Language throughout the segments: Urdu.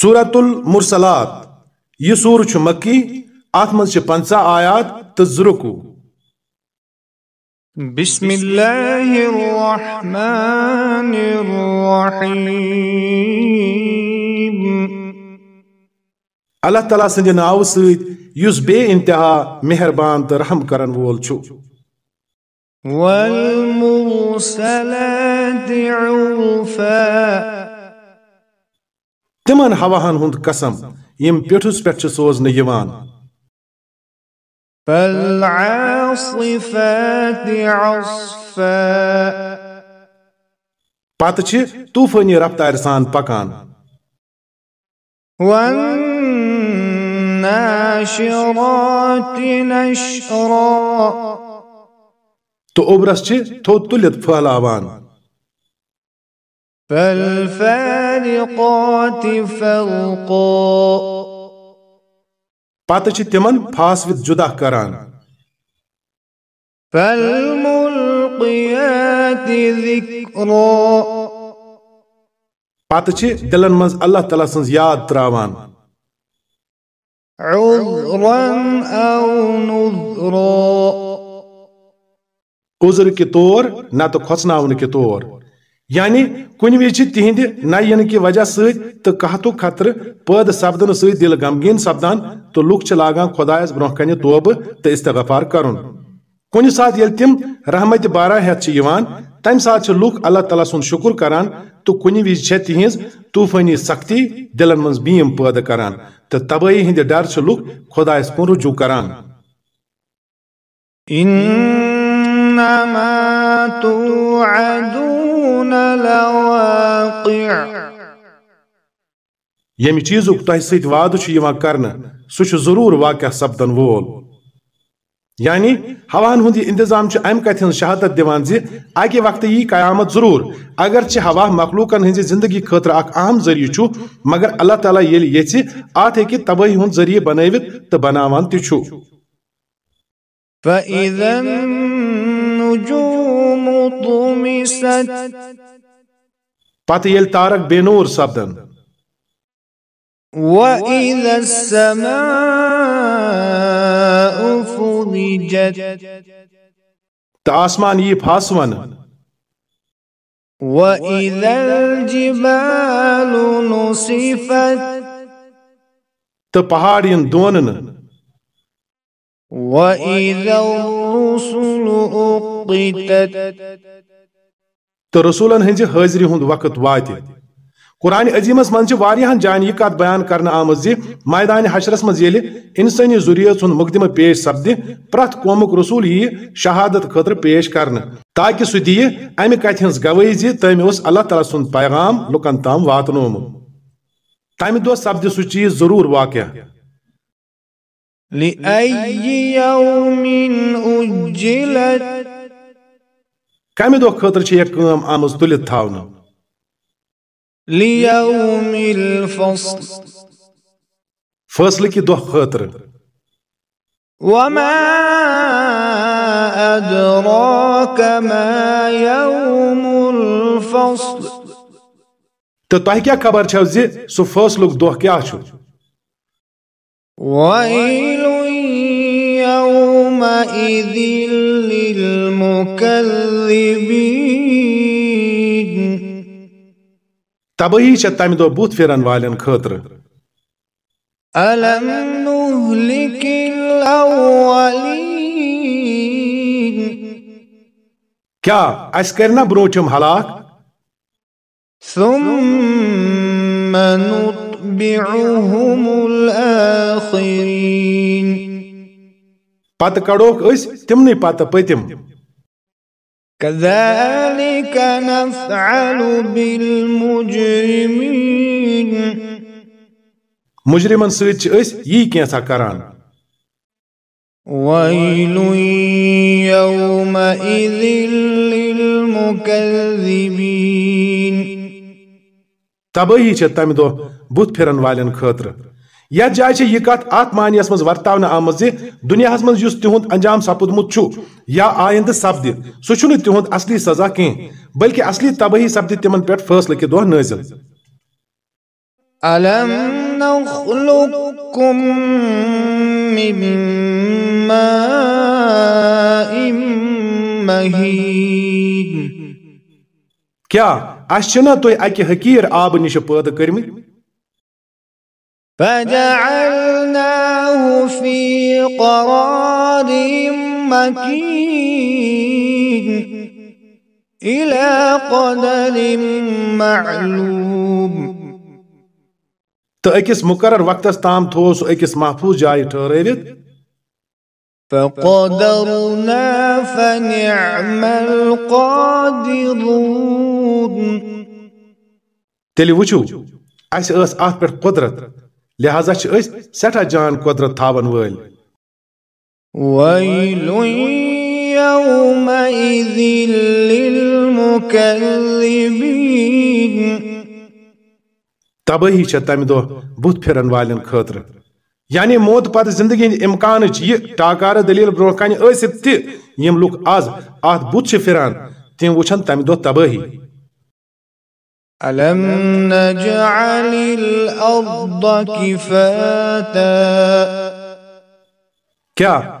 سورت المرسلات۔ یہ سور چھ مکی ات مز پنچہ آیات تو زرکو بسم اللہ الرحمن الرحیم۔ اللہ تعالیٰ سند ناو سید یس بے انتہا مہربان تو رحم کرن وول چھو والمرسلات عرفا۔ تمن ہواہن ہند قسم یم پیٹھس پیٹھ چھ سوزنہ یوان۔ پتہ چھ طوفانی رفتار سان پکان۔ تو اوبرس چھ تھوت تلت پھہلاوان۔ فالفارقات فرقا پتہ چھ تمن پھاسوت جدا کران فالملقيات ذكرا پتہ چھ دلن منز اللہ تعالیٰ سنز یاد تراوان. عذرا أو نذرا. عذر کے طور نہ تو کھوسناون کے طور یعنی کن وز تہند نہ ین وجہ ست تو قحط خطر پید سپدن ست دل غمگین سپدان تو لوک لاگان خدایس برہ کن توبہ تو استغفار کرن کن سات یل تم رحمت بارہ ہیت تمہ سات چھ اللہ تعالیٰ سن شکر کران تو کن وز تہذ طوفانی سختی دلن من بیم پید کران تو تباہی ہند ڈر چھ لوک خدایس کن رجوع کران انما توعدون یم چیزک تہ ست وعدہ چھ یوان کرنا سہ ضرور واقع سپدن وول یعنی ہوان ہند انتظام چھ ام کتھ ہنز شہادت دیوان زی اکہ وقت یہ قیامت ضرور اگرچہ ہوا مخلوقن ہنز زندگی خاطر اک اہم ذریعہ چھ مگر اللہ تعالیٰ یل یژھِ ات ہیکہ تباہی ہند ذریعہ بنٲوِتھ تہ بناوان تہ چھُ فإذا النجوم طمست پتہ یل تارک بے نور سپدن وإذا السماء فرجت تو آسمان یہ پھاسون وإذا الجبال نصفت تو پہاڑ ین دونن وإذا الرسل أقتت تو رسولن ہنز حاضری ہند وقت وات۔ قرآن عظیمس من چھ جان یہ کت بیان کرنا آمد زی، میدان حشرس مز یل انسانی ضروریت ہند مقدمہ پیش سپدِ پرت قومک رسول یہ شہادت خاطر پیش کرنا تاکہ سہ دی امہ کتھ ہنز گواہی زی تم اس اللہ تعالیٰ سند پیغام لکن تام واتنومت تمہ دہ سپدِ سہ چیز ضرور واقع۔ لأي يوم أجلت کمہ دہ خاطر چھ یہ کام آمز تلت تھاونہ؟ ليوم الفصل فاصلہ کی دہ خاطر وما أدراك ما يوم الفصل تو تہ کیا خبر چھو زی سہ فاصلک دہ کیا چھو ويل يومئذ تباہی چھ تمہ دہ بوت پھرن والن نهلك الأولين. کیا اس کرنا بروچم ہلاک؟ ثم نتبعهم پتہ کڑوک اس تمنی پتہ پتم. كذلك نفعل بالمجرمين. مجرمن سۭتۍ چھِ أسۍ یی کینٛژھا کران ويل يومئذ للمكذبين. تباہی چھِ تمہ دۄہ بُتھ پھرن والٮ۪ن خٲطرٕ یتھ جایہِ چھِ یہِ کتھ اتھ معنیس منٛز ورتاونہٕ آمٕژ زِ دُنیاہس منٛز یُس تِہُنٛد انجام سپُدمُت چھُ یا آیندٕ سپدِ سُہ تِہُنٛد اصلی سزا کینٛہہ بلکہِ اصلی تباہی سپدِ تِمن پٮ۪ٹھ فٲصلہٕ کہِ دۄہ نٲزِل ألم نخلقكم من ماء مهين کیا اس چھنا تو اکہ حقیر آب نش پید کرمت فجعلناه في قرار مكين إلى قدر معلوم. تأكس مقرر وقت استام تو سو أكس محفوظ جاي توريت فقدرنا فنعم القادرون. تلي وچو أس أس اَتھ قدرت. لہذا چھ اس سٹھا جان قدرت تھاون ول تباہی چھ تمہ دہ بت پھرن والن خاطر یعنی موت پتہ زندگی ہند امکان یہ ٹاکار دلیل برو کن تہ یم لوگ آز ات بت چھ پھران تم وچھن تمہ دہ تباہی۔ ألم نجعل الأرض كفاتا كا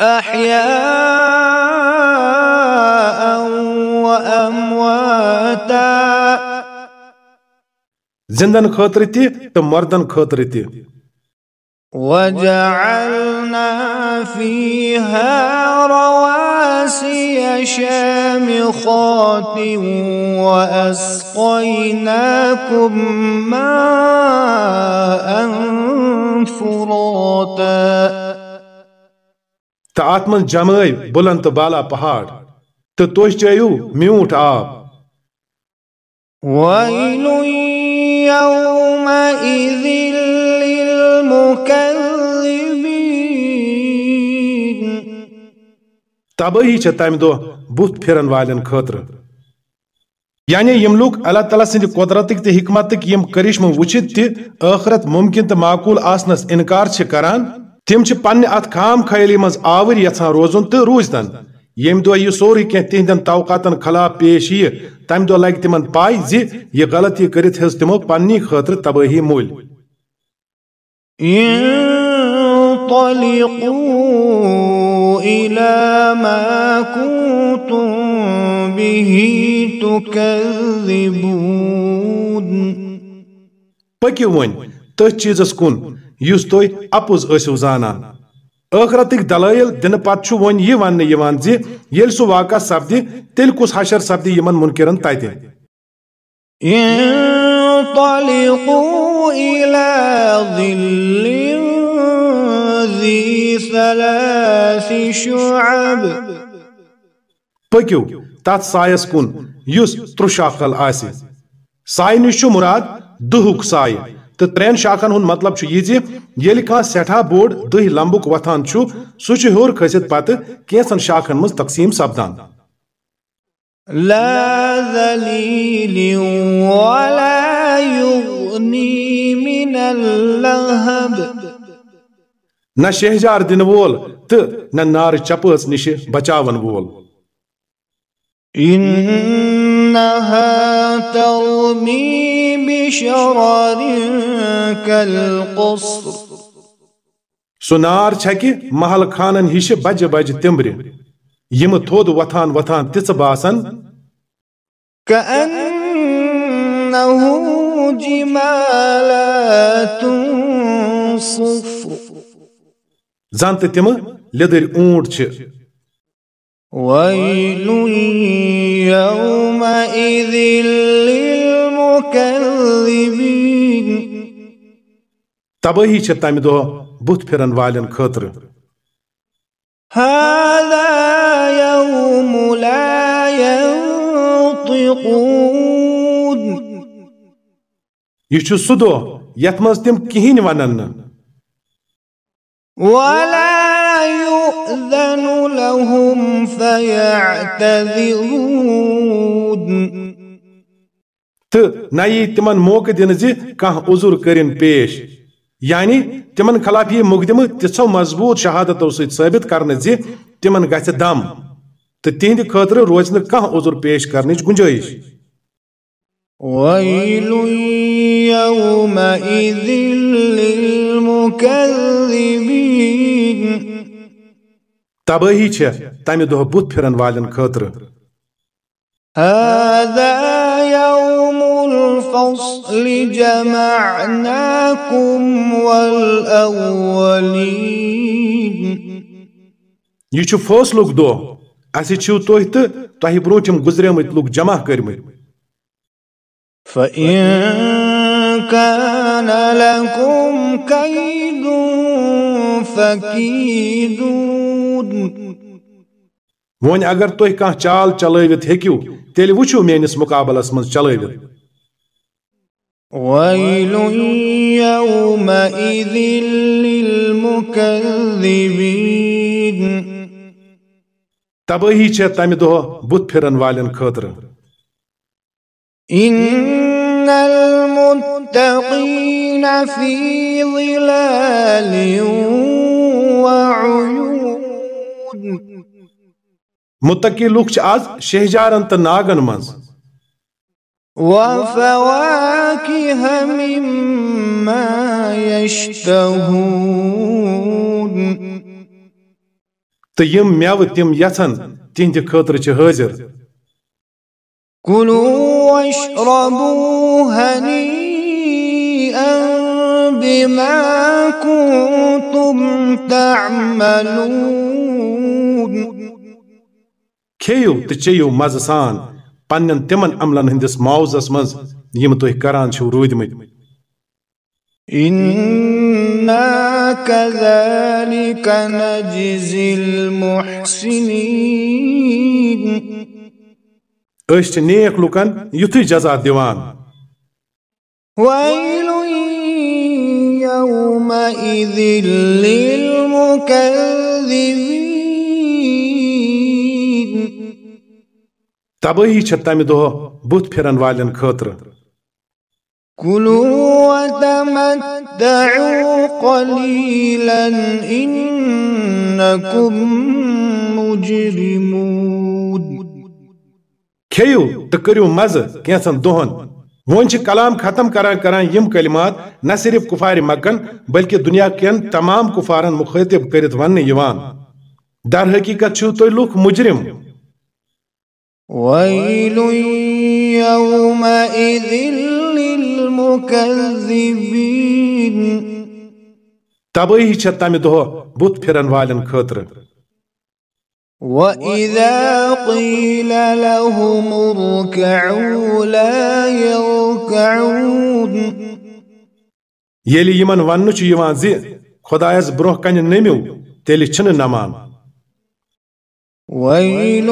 أحياء وأمواتا زندن خطرتي تمردن تو مردن وجعلنا فيها رواسي رواسي شامخات وأسقيناكم ماء فراتا. تعاتمن جمعي بلند بالا پہاڑ تتوش جايو ميوت آب. ويل يومئذ للمكذب تباہی چھ تمہ دہ بت پھرن والن خاطر۔ یعنی یم لوگ اللہ تعالیٰ سند قدرتک تہ حکمتک یم کرشم وچھت تہ ممکن تہ معقول آسنس انکار چھ کران، تم چھ پنہ ات خام خیالی مز آور یژھان روزن تہ روزتن یم دہ یہ سوری کی تہندین توقاتن خلاف پیش یہ تمہ دہ لگ تمن پائی زِ یہ غلطی کرت ہز تمو پننی خاطر تباہی مول۔ انطلقوا إلى ما كنتم به تكذبون. پکیو ون تھ چیزس کن یس تھی اپز ٲسِو زانان۔ ٲخرتٕکۍ دلٲیل دنہٕ پتہٕ چھُ وۄنۍ یہِ وننہٕ یِوان زِ ییٚلہِ سُہ واقع سپدِ تیٚلہِ کُس حشر سپدِ یِمن مُنکرن تتہِ؟ انطلقوا إلى ظل ثلاث شعب. پٔکِو تتھ سایس کُن یُس ترُشاخل آسہِ۔ سایہِ نِش مُراد دُہُک سایہِ۔ تہٕ ترٛٮ۪ن شاخن ہُنٛد مطلب یہِ زِ ییٚلہِ کانٛہہ سٮ۪ٹھاہ بوٚڑ دٔہۍ لمبُک وۄتھان چھُ سُہ چھُ ہیوٚر کھٔسِتھ پتہٕ کینٛژن شاخن منٛز تقسیٖم سپدان۔ لا ذليل ولا يغني من اللهب۔ نہ شہجار دِنہٕ وول تہٕ نہ نارٕ چپٲژ نِش بچاون وول إنها ترمي كالقصر سُہ نار چھکہِ محل خانن ہِشہِ بجہِ بجہِ تِمبرِ یِم تھوٚد وۄتھان وۄتھان تِژھ باسان كأنه جمالات صفر زن تہٕ تِمہٕ لیٚدٕرۍ اوٗنٹ چھِ ويل يومئذ للمكذبين تبٲہی چھِ تمہِ دۄہ بُتھ پھِرن والٮ۪ن خٲطرٕ هذا يوم لا ينطقون یہِ چھُ سُہ دۄہ یتھ منٛز تِم کِہینۍ ونن نہٕ ولا يؤذن لهم فيعتذرون تہٕ نہ یی تِمن موقعہٕ دِنہٕ زِ کانٛہہ عُذر کٔرِن پیش۔ یعنی تِمن خلاف یی مقدمہٕ تِژھو مضبوٗط شہادتو سۭتۍ ثٲبت کرنہٕ زِ تِمن گژھِ دم۔ تو تہند خاطر روز نہ کانٛہہ عذر پیش کرنٕچ گنجائش۔ ويل يومئذ للمكذبين تباہی چھےٚ تمہِ دۄہ بُتھ پھرن والٮ۪ن خٲطرٕ هذا يوم الفصل جمعناكم والأولين یہ چھُ فٲصلُک دۄہ اسہِ چھِو تُہۍ تہٕ تۄہہِ برٛونٛٹھِم گُزریمٕتۍ لُکھ جمع کٔرمٕتۍ فإن كان لكم كيد وۄنۍ اگر تُہۍ کانٛہہ چال چلٲوِتھ ہیٚکِو تیٚلہِ وٕچھِو میٲنِس مُقابلس يومئذ للمكذبين. تباہی چھےٚ تمہِ دۄہ بُتھ پھرن خٲطرٕ۔ إن المتقين في ظلال متقی لُکھ چھِ آز شہجارن تہٕ ناگن منٛز۔ وفواكه مما يشتهون تہٕ یِم مٮ۪وٕ تِم یژھن تِہنٛدِ خٲطرٕ چھِ حٲضِر كلوا واشربوا هنيئا بما كنتم تعملون۔ کھیٚیِو تہٕ چیٚیِو مزٕ سان پننٮ۪ن تِمن عملن ہٕنٛدِس معاوضس منٛز یِم تُہۍ کران چھِو روٗدۍمٕتۍ۔ إنا كذلك نجزي المحسنين۔ أسۍ چھِ نیک لُکن یُتھُے جزا دِوان۔ ويل يومئذ للمكذبين۔ تبٲہی چھےٚ تمہِ دۄہ بُتھ پھرن والٮ۪ن خٲطرٕ كلوا وتمتعوا قليلا إنكم مجرمون۔ کھیٚیِو تہٕ کٔرِو مزٕ کینٛژن دۄہن وۄنۍ چھِ کلام ختم کران کران یِم کلمات نہ صرف کفارِ مکن بلکہ دنیا کٮ۪ن تمام کفارن مخٲطب کٔرِتھ وننہٕ یِوان۔ در حقیقت چھِو تُہۍ لُکھ مجرم۔ ويل يومئذ للمكذبين تبٲہی چھےٚ تمہِ دۄہ بُتھ پھرن والٮ۪ن خٲطرٕ۔ وإذا قيل لهم اركعوا لا يركعون ییٚلہِ یِمن وننہٕ چھُ یِوان زِ خۄدایس برٛونٛہہ کنہِ نٔمِو تیٚلہِ چھِنہٕ نمان ويل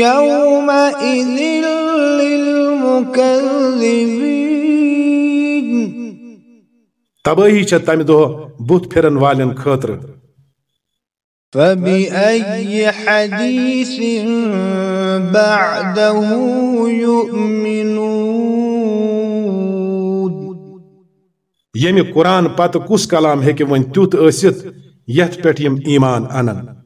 يومئذ للمكذبين. تبٲہی چھےٚ تمہِ دۄہ بُتھ پھرن والٮ۪ن خٲطرٕ؟ فبأي حديث بعده يؤمنون. ییٚمہِ قرآن پتہٕ کُس کلام ہیٚکہِ وۄنۍ تیُتھ ٲسِتھ یتھ پٮ۪ٹھ یِم ایمان انن؟